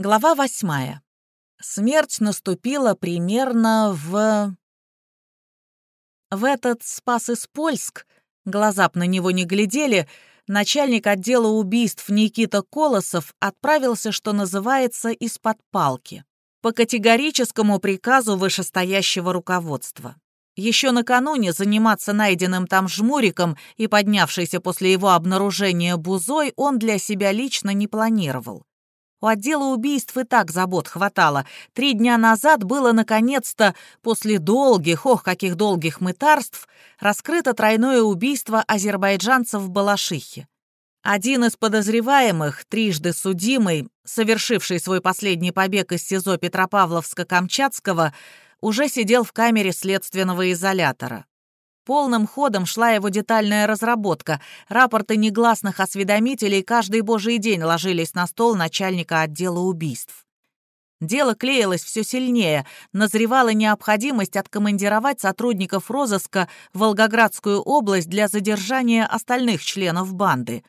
Глава восьмая. Смерть наступила примерно в... В этот спас Испольск, глаза б на него не глядели, начальник отдела убийств Никита Колосов отправился, что называется, из-под палки, по категорическому приказу вышестоящего руководства. Еще накануне заниматься найденным там жмуриком и поднявшейся после его обнаружения бузой он для себя лично не планировал. У отдела убийств и так забот хватало. Три дня назад было, наконец-то, после долгих, ох, каких долгих мытарств, раскрыто тройное убийство азербайджанцев в Балашихе. Один из подозреваемых, трижды судимый, совершивший свой последний побег из СИЗО Петропавловска-Камчатского, уже сидел в камере следственного изолятора. Полным ходом шла его детальная разработка. Рапорты негласных осведомителей каждый божий день ложились на стол начальника отдела убийств. Дело клеилось все сильнее, назревала необходимость откомандировать сотрудников розыска в Волгоградскую область для задержания остальных членов банды.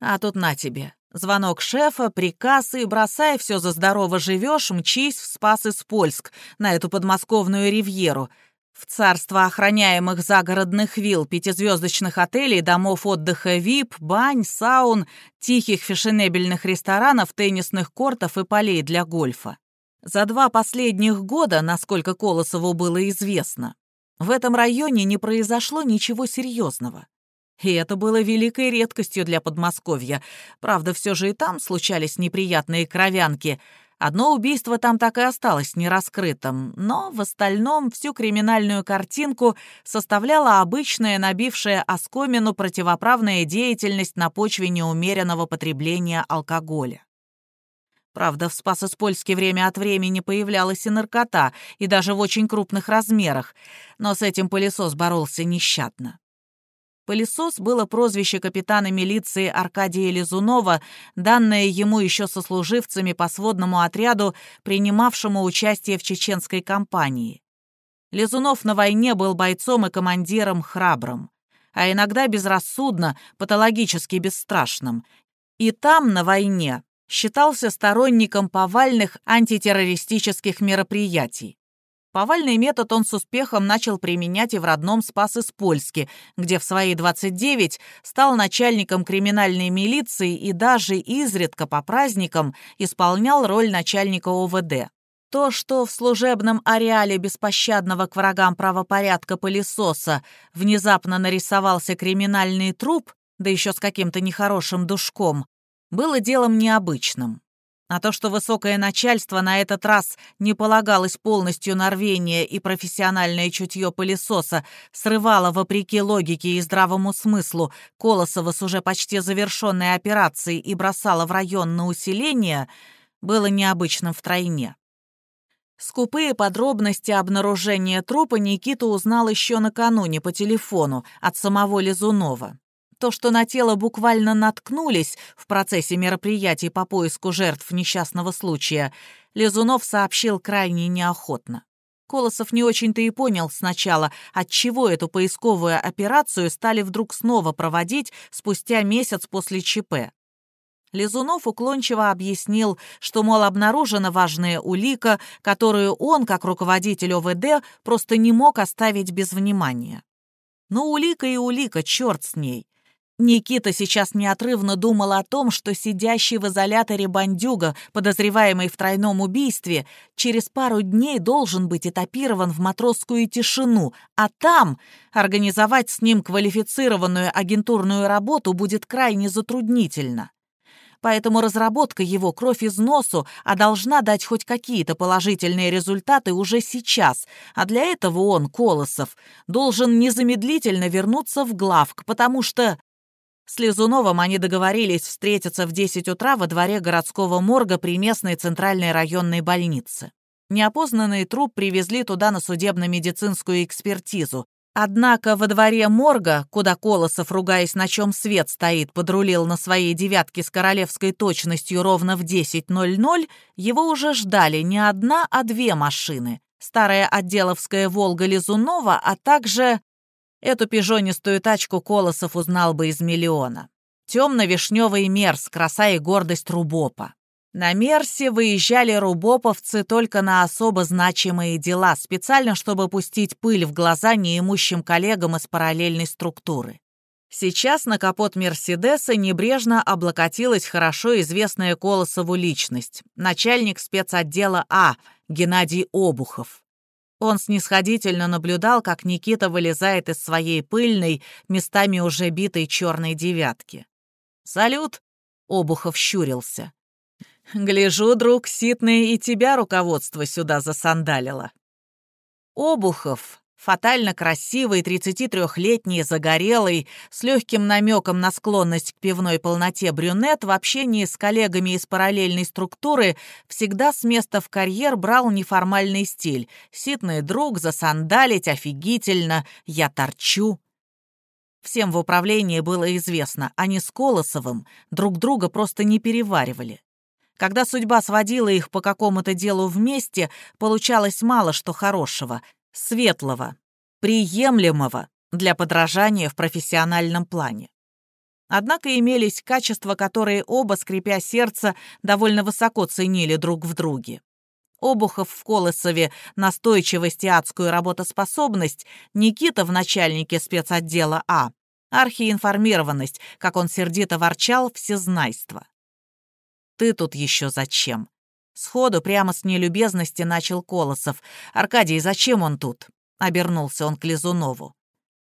А тут на тебе. Звонок шефа, приказ и бросай все за здорово живешь, мчись в спас из Польск на эту подмосковную ривьеру — в царство охраняемых загородных вилл, пятизвездочных отелей, домов отдыха ВИП, бань, саун, тихих фешенебельных ресторанов, теннисных кортов и полей для гольфа. За два последних года, насколько Колосову было известно, в этом районе не произошло ничего серьезного. И это было великой редкостью для Подмосковья. Правда, все же и там случались неприятные кровянки — Одно убийство там так и осталось нераскрытым, но в остальном всю криминальную картинку составляла обычная набившая оскомину противоправная деятельность на почве неумеренного потребления алкоголя. Правда, в Спасоспольске время от времени появлялась и наркота, и даже в очень крупных размерах, но с этим пылесос боролся нещадно. Пылесос было прозвище капитана милиции Аркадия Лизунова, данное ему еще сослуживцами по сводному отряду, принимавшему участие в чеченской кампании. Лизунов на войне был бойцом и командиром храбрым, а иногда безрассудно, патологически бесстрашным. И там, на войне, считался сторонником повальных антитеррористических мероприятий. Повальный метод он с успехом начал применять и в родном Спас-Испольске, где в свои 29 стал начальником криминальной милиции и даже изредка по праздникам исполнял роль начальника ОВД. То, что в служебном ареале беспощадного к врагам правопорядка пылесоса внезапно нарисовался криминальный труп, да еще с каким-то нехорошим душком, было делом необычным. А то, что высокое начальство на этот раз не полагалось полностью на рвение и профессиональное чутье пылесоса, срывало, вопреки логике и здравому смыслу, Колосова с уже почти завершенной операцией и бросало в район на усиление, было необычным втройне. Скупые подробности обнаружения трупа Никита узнал еще накануне по телефону от самого Лизунова. То, что на тело буквально наткнулись в процессе мероприятий по поиску жертв несчастного случая, Лизунов сообщил крайне неохотно. Колосов не очень-то и понял сначала, отчего эту поисковую операцию стали вдруг снова проводить спустя месяц после ЧП. Лизунов уклончиво объяснил, что, мол, обнаружена важная улика, которую он, как руководитель ОВД, просто не мог оставить без внимания. Ну, улика и улика, черт с ней. Никита сейчас неотрывно думал о том, что сидящий в изоляторе бандюга, подозреваемый в тройном убийстве, через пару дней должен быть этапирован в матросскую тишину, а там организовать с ним квалифицированную агентурную работу будет крайне затруднительно. Поэтому разработка его кровь из носу, а должна дать хоть какие-то положительные результаты уже сейчас, а для этого он, Колосов, должен незамедлительно вернуться в главк, потому что... С Лизуновым они договорились встретиться в 10 утра во дворе городского морга при местной центральной районной больнице. Неопознанный труп привезли туда на судебно-медицинскую экспертизу. Однако во дворе морга, куда Колосов, ругаясь, на чем свет стоит, подрулил на своей девятке с королевской точностью ровно в 10.00, его уже ждали не одна, а две машины. Старая отделовская «Волга» Лизунова, а также Эту пижонистую тачку Колосов узнал бы из миллиона. Темно-вишневый мерз, краса и гордость Рубопа. На Мерсе выезжали рубоповцы только на особо значимые дела, специально чтобы пустить пыль в глаза неимущим коллегам из параллельной структуры. Сейчас на капот Мерседеса небрежно облокотилась хорошо известная Колосову личность, начальник спецотдела А, Геннадий Обухов. Он снисходительно наблюдал, как Никита вылезает из своей пыльной, местами уже битой черной девятки. «Салют!» — Обухов щурился. «Гляжу, друг ситный, и тебя руководство сюда засандалило». Обухов, фатально красивый, 33-летний, загорелый, с легким намеком на склонность к пивной полноте брюнет, в общении с коллегами из параллельной структуры всегда с места в карьер брал неформальный стиль. Ситный друг, засандалить, офигительно, я торчу. Всем в управлении было известно, они с Колосовым друг друга просто не переваривали. Когда судьба сводила их по какому-то делу вместе, получалось мало что хорошего, светлого, приемлемого для подражания в профессиональном плане. Однако имелись качества, которые оба, скрипя сердце, довольно высоко ценили друг в друге. Обухов в Колосове настойчивость и адскую работоспособность, Никита в начальнике спецотдела А, архиинформированность, как он сердито ворчал, всезнайство. «Ты тут еще зачем?» Сходу, прямо с нелюбезности, начал Колосов. «Аркадий, зачем он тут?» — обернулся он к Лизунову.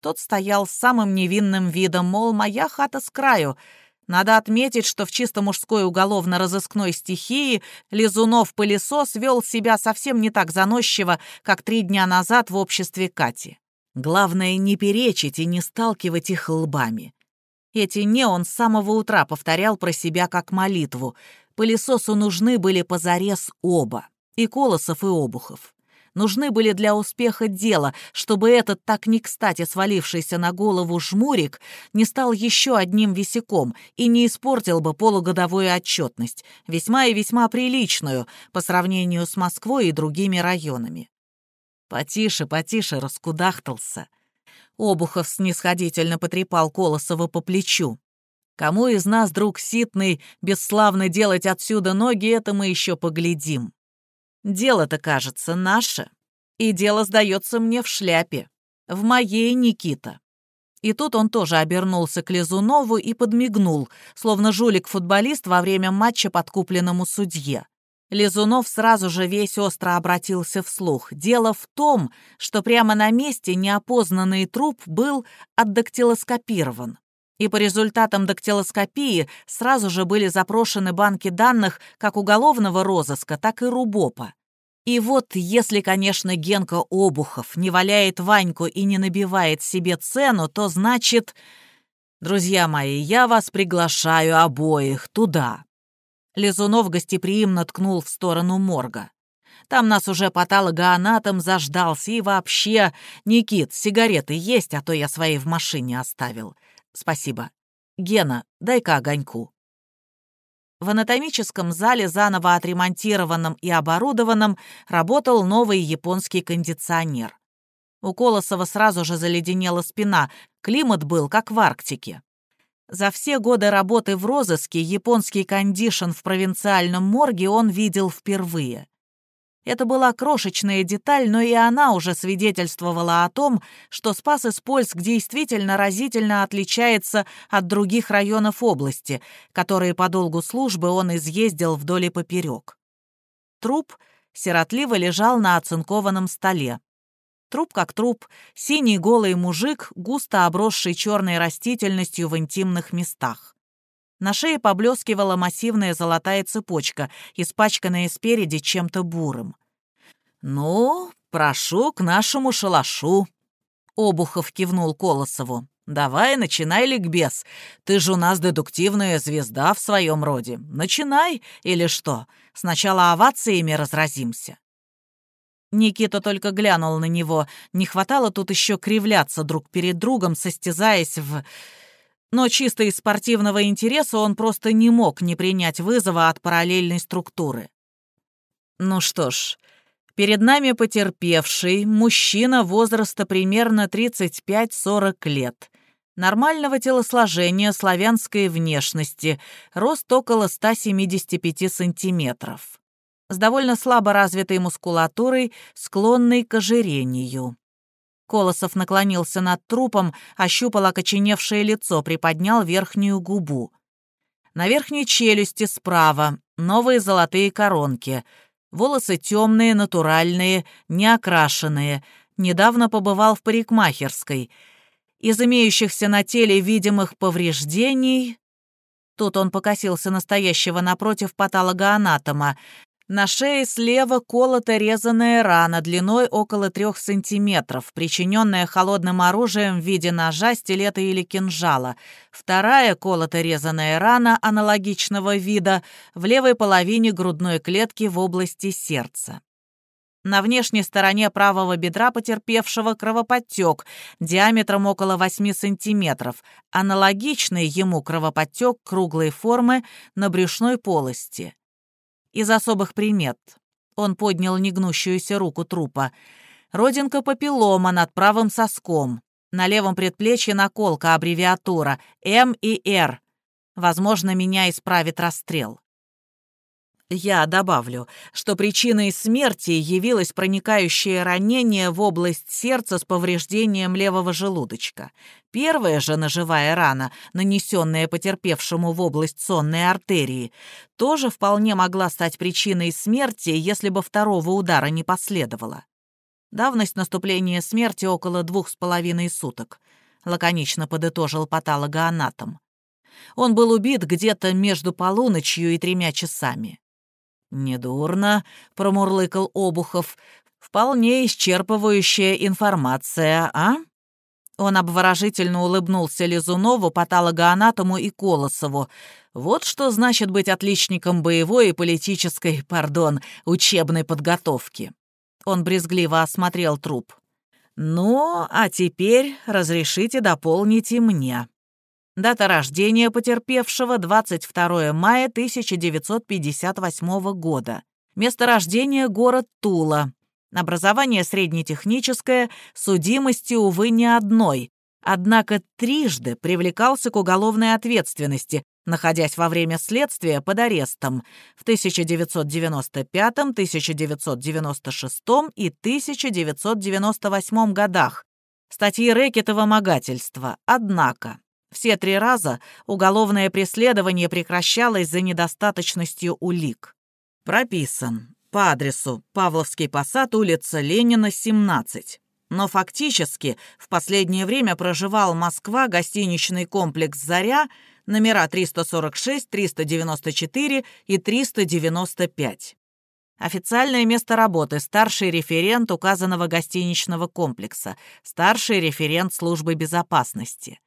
Тот стоял с самым невинным видом, мол, моя хата с краю. Надо отметить, что в чисто мужской уголовно-розыскной стихии Лизунов-пылесос вел себя совсем не так заносчиво, как три дня назад в обществе Кати. Главное, не перечить и не сталкивать их лбами. Эти «не» он с самого утра повторял про себя как молитву. Пылесосу нужны были позарез оба, и Колосов, и Обухов. Нужны были для успеха дела, чтобы этот так не кстати свалившийся на голову жмурик не стал еще одним висяком и не испортил бы полугодовую отчетность, весьма и весьма приличную по сравнению с Москвой и другими районами. «Потише, потише», — раскудахтался. Обухов снисходительно потрепал Колосова по плечу. Кому из нас, друг Ситный, бесславно делать отсюда ноги, это мы еще поглядим. Дело-то, кажется, наше. И дело сдается мне в шляпе. В моей, Никита. И тут он тоже обернулся к Лизунову и подмигнул, словно жулик-футболист во время матча подкупленному судье. Лизунов сразу же весь остро обратился вслух. Дело в том, что прямо на месте неопознанный труп был отдактилоскопирован и по результатам дактилоскопии сразу же были запрошены банки данных как уголовного розыска, так и РУБОПа. И вот, если, конечно, Генка Обухов не валяет Ваньку и не набивает себе цену, то значит... Друзья мои, я вас приглашаю обоих туда. Лизунов гостеприимно ткнул в сторону морга. Там нас уже патологоанатом заждался и вообще... Никит, сигареты есть, а то я свои в машине оставил. «Спасибо. Гена, дай-ка огоньку». В анатомическом зале, заново отремонтированном и оборудованном, работал новый японский кондиционер. У Колосова сразу же заледенела спина, климат был как в Арктике. За все годы работы в розыске японский кондишн в провинциальном морге он видел впервые. Это была крошечная деталь, но и она уже свидетельствовала о том, что Спас-Испольск действительно разительно отличается от других районов области, которые по долгу службы он изъездил вдоль и поперек. Труп сиротливо лежал на оцинкованном столе. Труп как труп, синий голый мужик, густо обросший черной растительностью в интимных местах. На шее поблескивала массивная золотая цепочка, испачканная спереди чем-то бурым. «Ну, прошу к нашему шалашу», — Обухов кивнул Колосову. «Давай, начинай, ликбез. Ты же у нас дедуктивная звезда в своем роде. Начинай, или что? Сначала овациями разразимся». Никита только глянул на него. Не хватало тут еще кривляться друг перед другом, состязаясь в... Но чисто из спортивного интереса он просто не мог не принять вызова от параллельной структуры. Ну что ж, перед нами потерпевший, мужчина возраста примерно 35-40 лет. Нормального телосложения, славянской внешности, рост около 175 сантиметров. С довольно слабо развитой мускулатурой, склонной к ожирению. Колосов наклонился над трупом, ощупал окоченевшее лицо, приподнял верхнюю губу. На верхней челюсти справа новые золотые коронки. Волосы темные, натуральные, не окрашенные. Недавно побывал в парикмахерской — из имеющихся на теле видимых повреждений... Тут он покосился настоящего напротив патологоанатома. На шее слева колото резаная рана длиной около трех сантиметров, причиненная холодным оружием в виде ножа, стилета или кинжала. Вторая колото резаная рана аналогичного вида в левой половине грудной клетки в области сердца. На внешней стороне правого бедра потерпевшего кровоподтек диаметром около 8 сантиметров, аналогичный ему кровоподтек круглой формы на брюшной полости. Из особых примет. Он поднял негнущуюся руку трупа. Родинка папиллома над правым соском. На левом предплечье наколка аббревиатура М и Р. Возможно, меня исправит расстрел. Я добавлю, что причиной смерти явилось проникающее ранение в область сердца с повреждением левого желудочка. Первая же ножевая рана, нанесенная потерпевшему в область сонной артерии, тоже вполне могла стать причиной смерти, если бы второго удара не последовало. Давность наступления смерти около двух с половиной суток, лаконично подытожил патологоанатом. Он был убит где-то между полуночью и тремя часами. «Недурно», — промурлыкал Обухов. «Вполне исчерпывающая информация, а?» Он обворожительно улыбнулся Лизунову, патологоанатому и Колосову. «Вот что значит быть отличником боевой и политической, пардон, учебной подготовки». Он брезгливо осмотрел труп. «Ну, а теперь разрешите дополнить и мне». Дата рождения потерпевшего 22 мая 1958 года. Место рождения – город Тула. Образование среднетехническое, судимости, увы, не одной. Однако трижды привлекался к уголовной ответственности, находясь во время следствия под арестом в 1995, 1996 и 1998 годах. Статьи рэкета вымогательства. Однако все три раза уголовное преследование прекращалось за недостаточностью улик. Прописан. По адресу Павловский посад, улица Ленина, 17. Но фактически в последнее время проживал Москва, гостиничный комплекс «Заря», номера 346, 394 и 395. Официальное место работы – старший референт указанного гостиничного комплекса, старший референт службы безопасности.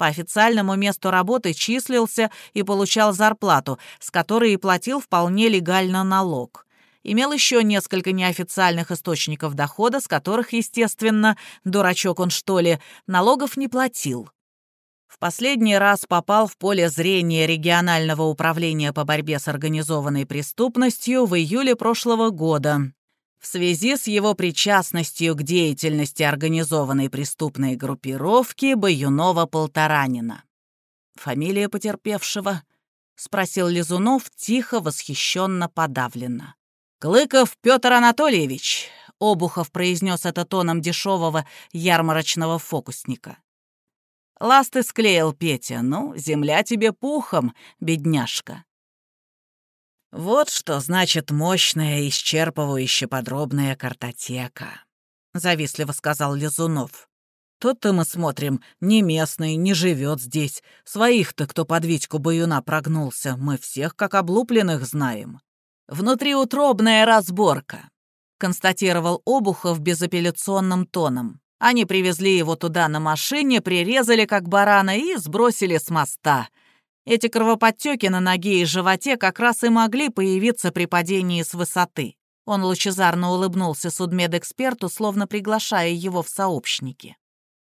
По официальному месту работы числился и получал зарплату, с которой и платил вполне легально налог. Имел еще несколько неофициальных источников дохода, с которых, естественно, дурачок он что ли, налогов не платил. В последний раз попал в поле зрения регионального управления по борьбе с организованной преступностью в июле прошлого года в связи с его причастностью к деятельности организованной преступной группировки Баюнова-Полторанина. «Фамилия потерпевшего?» — спросил Лизунов, тихо, восхищенно, подавленно. «Клыков Петр Анатольевич», — Обухов произнес это тоном дешевого ярмарочного фокусника. «Ласты склеил Петя. Ну, земля тебе пухом, бедняжка». Вот что значит мощная, исчерпывающая подробная картотека, завистливо сказал Лизунов. Тот-то мы смотрим, не местный, не живет здесь. Своих-то, кто под Витьку Баюна прогнулся, мы всех как облупленных знаем. Внутриутробная разборка, констатировал Обухов безапелляционным тоном. Они привезли его туда на машине, прирезали как барана и сбросили с моста. Эти кровоподтеки на ноге и животе как раз и могли появиться при падении с высоты. Он лучезарно улыбнулся судмедэксперту, словно приглашая его в сообщники.